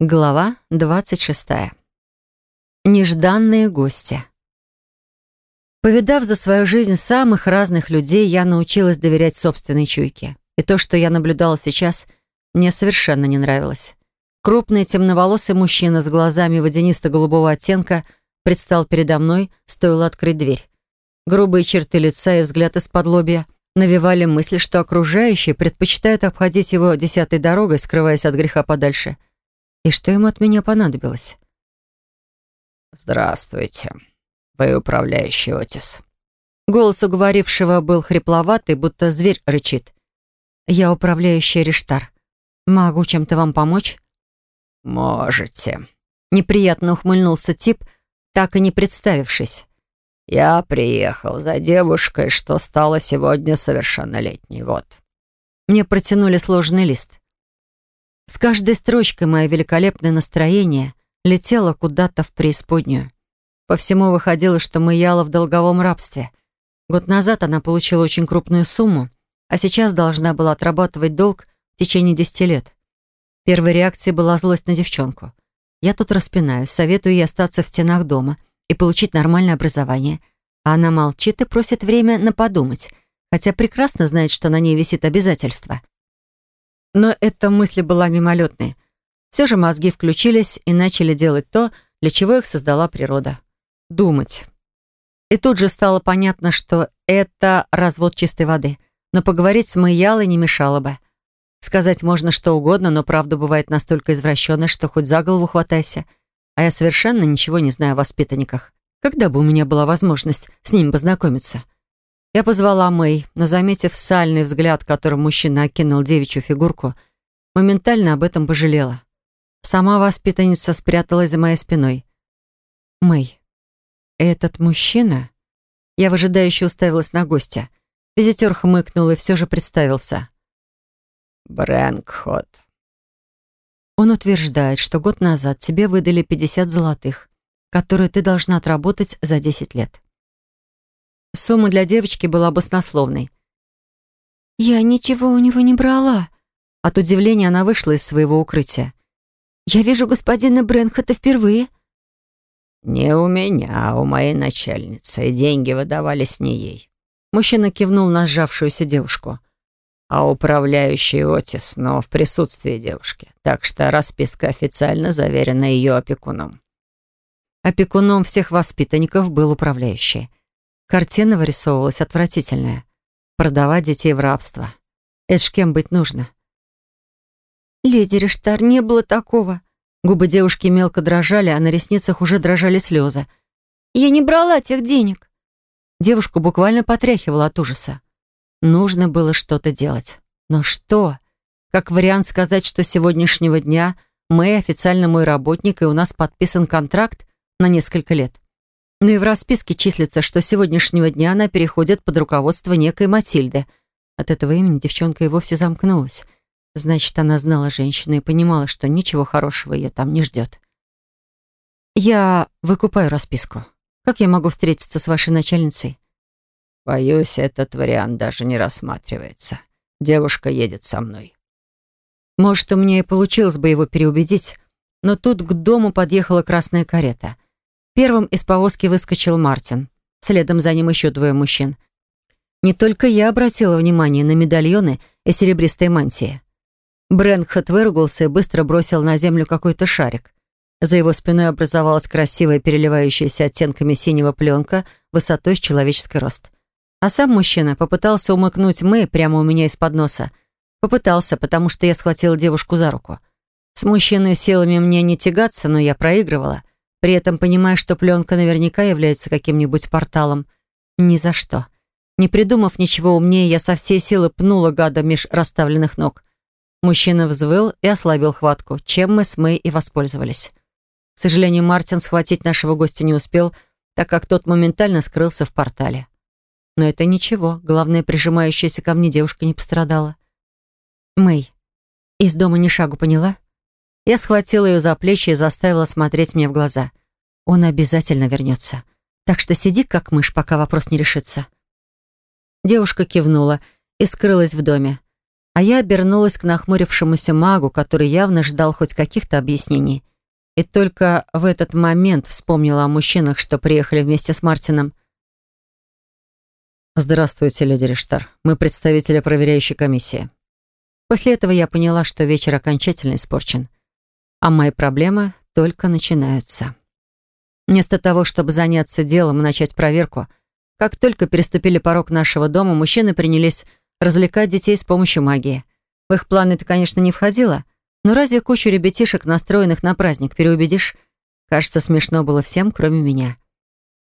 Глава 26. Нежданные гости. Повидав за свою жизнь самых разных людей, я научилась доверять собственной чуйке. И то, что я наблюдала сейчас, мне совершенно не нравилось. Крупный темноволосый мужчина с глазами водянисто-голубого оттенка предстал передо мной, стоило открыть дверь. Грубые черты лица и взгляд из-под лобья навевали мысли, что окружающие предпочитают обходить его десятой дорогой, скрываясь от греха подальше — и что ему от меня понадобилось? «Здравствуйте. Вы управляющий Отис». Голос уговорившего был хрипловатый, будто зверь рычит. «Я управляющий Риштар. Могу чем-то вам помочь?» «Можете». Неприятно ухмыльнулся тип, так и не представившись. «Я приехал за девушкой, что стала сегодня совершеннолетней. Вот». Мне протянули сложный лист. С каждой строчкой мое великолепное настроение летело куда-то в преисподнюю. По всему выходило, что Маяла в долговом рабстве. Год назад она получила очень крупную сумму, а сейчас должна была отрабатывать долг в течение десяти лет. Первой реакцией была злость на девчонку. Я тут распинаюсь, советую ей остаться в стенах дома и получить нормальное образование. А она молчит и просит время на подумать, хотя прекрасно знает, что на ней висит обязательство. Но эта мысль была мимолетной. Все же мозги включились и начали делать то, для чего их создала природа. Думать. И тут же стало понятно, что это развод чистой воды. Но поговорить с Майялой не мешало бы. Сказать можно что угодно, но правда бывает настолько извращенной, что хоть за голову хватайся. А я совершенно ничего не знаю о воспитанниках. Когда бы у меня была возможность с ними познакомиться? Я позвала Мэй, но, заметив сальный взгляд, которым мужчина окинул девичью фигурку, моментально об этом пожалела. Сама воспитанница спряталась за моей спиной. «Мэй, этот мужчина?» Я выжидающе уставилась на гостя. Визитер хмыкнул и все же представился. «Брэнкхот». Он утверждает, что год назад тебе выдали 50 золотых, которые ты должна отработать за 10 лет. Сумма для девочки была баснословной. «Я ничего у него не брала». От удивления она вышла из своего укрытия. «Я вижу господина Брэнхата впервые». «Не у меня, а у моей начальницы, и деньги выдавались не ей». Мужчина кивнул на сжавшуюся девушку. «А управляющий Отис, но в присутствии девушки, так что расписка официально заверена ее опекуном». Опекуном всех воспитанников был управляющий. Картина вырисовывалась отвратительная. Продавать детей в рабство. Это ж кем быть нужно? «Леди Рештар, не было такого». Губы девушки мелко дрожали, а на ресницах уже дрожали слезы. «Я не брала тех денег». Девушку буквально потряхивала от ужаса. Нужно было что-то делать. Но что? Как вариант сказать, что с сегодняшнего дня мы официально мой работник, и у нас подписан контракт на несколько лет. Но и в расписке числится, что с сегодняшнего дня она переходит под руководство некой Матильды. От этого имени девчонка и вовсе замкнулась. Значит, она знала женщину и понимала, что ничего хорошего ее там не ждет. «Я выкупаю расписку. Как я могу встретиться с вашей начальницей?» «Боюсь, этот вариант даже не рассматривается. Девушка едет со мной». Может, у меня и получилось бы его переубедить, но тут к дому подъехала красная карета — Первым из повозки выскочил Мартин. Следом за ним еще двое мужчин. Не только я обратила внимание на медальоны и серебристые мантии. Брэнкхат выругался и быстро бросил на землю какой-то шарик. За его спиной образовалась красивая, переливающаяся оттенками синего пленка высотой с человеческий рост. А сам мужчина попытался умыкнуть мы прямо у меня из-под носа. Попытался, потому что я схватила девушку за руку. С мужчиной силами мне не тягаться, но я проигрывала при этом понимая, что пленка наверняка является каким-нибудь порталом. Ни за что. Не придумав ничего умнее, я со всей силы пнула гада меж расставленных ног. Мужчина взвыл и ослабил хватку, чем мы с Мэй и воспользовались. К сожалению, Мартин схватить нашего гостя не успел, так как тот моментально скрылся в портале. Но это ничего, главное, прижимающаяся ко мне девушка не пострадала. «Мэй, из дома ни шагу поняла?» Я схватила ее за плечи и заставила смотреть мне в глаза. Он обязательно вернется. Так что сиди как мышь, пока вопрос не решится. Девушка кивнула и скрылась в доме. А я обернулась к нахмурившемуся магу, который явно ждал хоть каких-то объяснений. И только в этот момент вспомнила о мужчинах, что приехали вместе с Мартином. «Здравствуйте, леди Риштар. Мы представители проверяющей комиссии». После этого я поняла, что вечер окончательно испорчен. А мои проблемы только начинаются. Вместо того, чтобы заняться делом и начать проверку, как только переступили порог нашего дома, мужчины принялись развлекать детей с помощью магии. В их планы это, конечно, не входило, но разве кучу ребятишек, настроенных на праздник, переубедишь? Кажется, смешно было всем, кроме меня.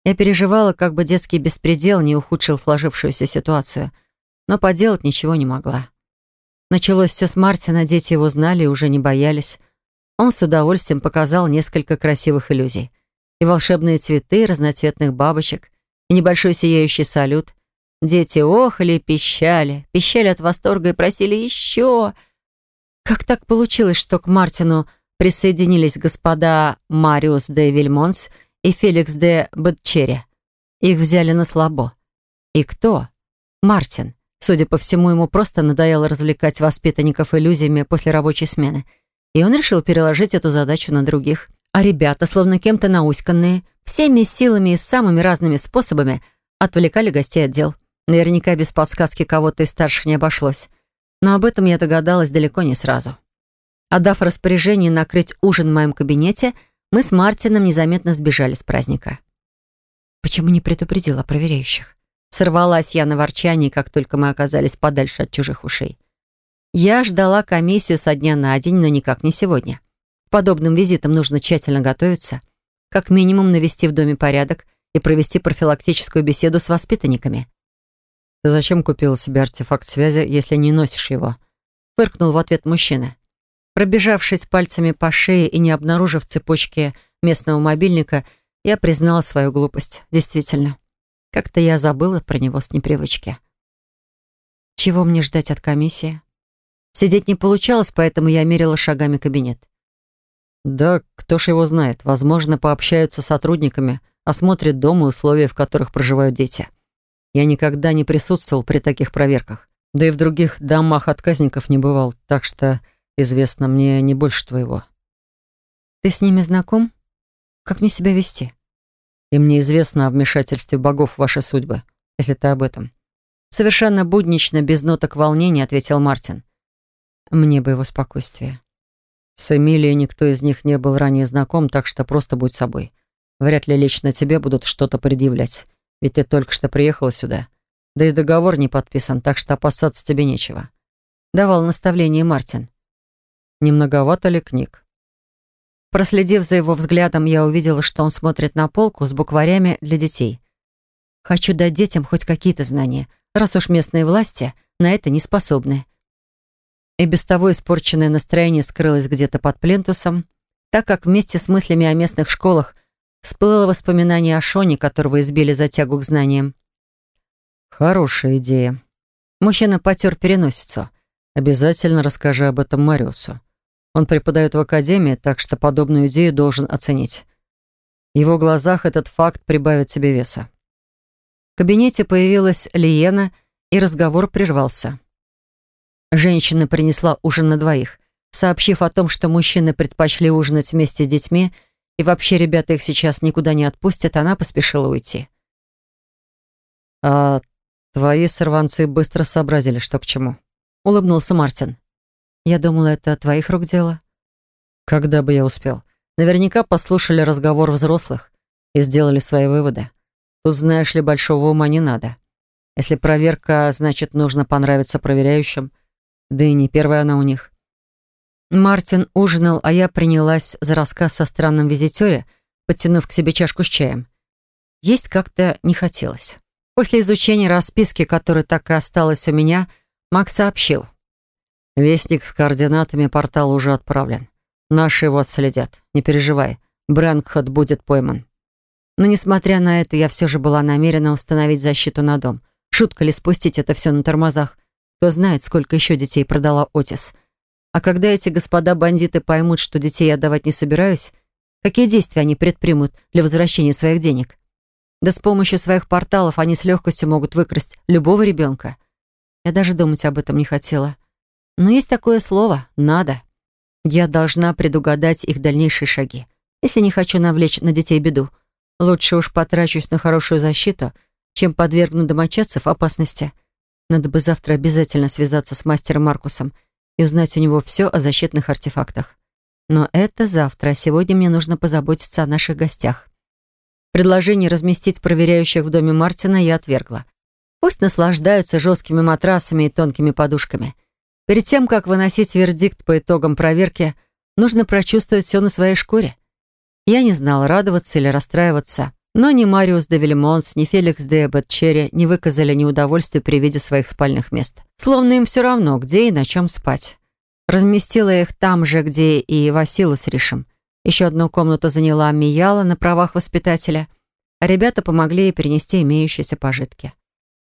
Я переживала, как бы детский беспредел не ухудшил сложившуюся ситуацию, но поделать ничего не могла. Началось все с Мартина, дети его знали и уже не боялись. Он с удовольствием показал несколько красивых иллюзий. И волшебные цветы, разноцветных бабочек, и небольшой сияющий салют. Дети охали, пищали, пищали от восторга и просили еще. Как так получилось, что к Мартину присоединились господа Мариус де Вильмонс — и Феликс де Бетчере. Их взяли на слабо. И кто? Мартин. Судя по всему, ему просто надоело развлекать воспитанников иллюзиями после рабочей смены. И он решил переложить эту задачу на других. А ребята, словно кем-то науськанные, всеми силами и самыми разными способами отвлекали гостей от дел. Наверняка без подсказки кого-то из старших не обошлось. Но об этом я догадалась далеко не сразу. Отдав распоряжение накрыть ужин в моем кабинете, мы с Мартином незаметно сбежали с праздника. Почему не предупредила проверяющих? Сорвалась я на ворчании, как только мы оказались подальше от чужих ушей. Я ждала комиссию со дня на день, но никак не сегодня. К подобным визитам нужно тщательно готовиться. Как минимум навести в доме порядок и провести профилактическую беседу с воспитанниками. «Ты зачем купила себе артефакт связи, если не носишь его?» Фыркнул в ответ мужчина. Пробежавшись пальцами по шее и не обнаружив цепочки местного мобильника, я признала свою глупость. Действительно. Как-то я забыла про него с непривычки. Чего мне ждать от комиссии? Сидеть не получалось, поэтому я мерила шагами кабинет. Да, кто ж его знает. Возможно, пообщаются с сотрудниками, осмотрят дом и условия, в которых проживают дети. Я никогда не присутствовал при таких проверках. Да и в других домах отказников не бывал, так что известно мне не больше твоего. Ты с ними знаком? Как мне себя вести? И мне известно о вмешательстве богов в ваши судьбы, если ты об этом. Совершенно буднично, без ноток волнения, ответил Мартин. Мне бы его спокойствие. С Эмилией никто из них не был ранее знаком, так что просто будь собой. Вряд ли лично тебе будут что-то предъявлять, ведь ты только что приехала сюда. Да и договор не подписан, так что опасаться тебе нечего. Давал наставление Мартин. Не многовато ли книг? Проследив за его взглядом, я увидела, что он смотрит на полку с букварями для детей. Хочу дать детям хоть какие-то знания, раз уж местные власти на это не способны. И без того испорченное настроение скрылось где-то под плинтусом, так как вместе с мыслями о местных школах всплыло воспоминание о Шоне, которого избили за тягу к знаниям. «Хорошая идея». Мужчина потер переносицу. «Обязательно расскажи об этом Мариусу. Он преподает в академии, так что подобную идею должен оценить. В его глазах этот факт прибавит себе веса. В кабинете появилась Лиена, и разговор прервался. Женщина принесла ужин на двоих, сообщив о том, что мужчины предпочли ужинать вместе с детьми, и вообще ребята их сейчас никуда не отпустят, она поспешила уйти. «А твои сорванцы быстро сообразили, что к чему», — улыбнулся Мартин. Я думала, это твоих рук дело. Когда бы я успел? Наверняка послушали разговор взрослых и сделали свои выводы. Тут, знаешь ли, большого ума не надо. Если проверка, значит, нужно понравиться проверяющим. Да и не первая она у них. Мартин ужинал, а я принялась за рассказ о странном визитере, подтянув к себе чашку с чаем. Есть как-то не хотелось. После изучения расписки, которая так и осталась у меня, Макс сообщил. Вестник с координатами портала уже отправлен. Наши его отследят. Не переживай. Брэнгхот будет пойман. Но, несмотря на это, я все же была намерена установить защиту на дом. Шутка ли спустить это все на тормозах? Кто знает, сколько еще детей продала Отис. А когда эти господа-бандиты поймут, что детей я отдавать не собираюсь, какие действия они предпримут для возвращения своих денег? Да с помощью своих порталов они с легкостью могут выкрасть любого ребенка. Я даже думать об этом не хотела. Но есть такое слово «надо». Я должна предугадать их дальнейшие шаги. Если не хочу навлечь на детей беду, лучше уж потрачусь на хорошую защиту, чем подвергну домочадцев опасности. Надо бы завтра обязательно связаться с мастером Маркусом и узнать у него все о защитных артефактах. Но это завтра, а сегодня мне нужно позаботиться о наших гостях. Предложение разместить проверяющих в доме Мартина я отвергла. Пусть наслаждаются жесткими матрасами и тонкими подушками. Перед тем, как выносить вердикт по итогам проверки, нужно прочувствовать все на своей шкуре. Я не знала, радоваться или расстраиваться, но ни Мариус де Вильмонс, ни Феликс де Бетчерри не выказали неудовольствия при виде своих спальных мест. Словно им все равно, где и на чем спать. Разместила их там же, где и Василу с Ришем. Еще одну комнату заняла Мияла на правах воспитателя, а ребята помогли ей перенести имеющиеся пожитки.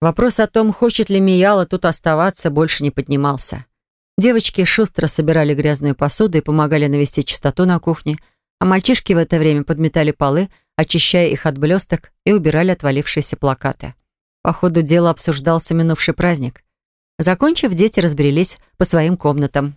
Вопрос о том, хочет ли Мияла тут оставаться, больше не поднимался. Девочки шустро собирали грязную посуду и помогали навести чистоту на кухне, а мальчишки в это время подметали полы, очищая их от блесток и убирали отвалившиеся плакаты. По ходу дела обсуждался минувший праздник. Закончив, дети разбрелись по своим комнатам.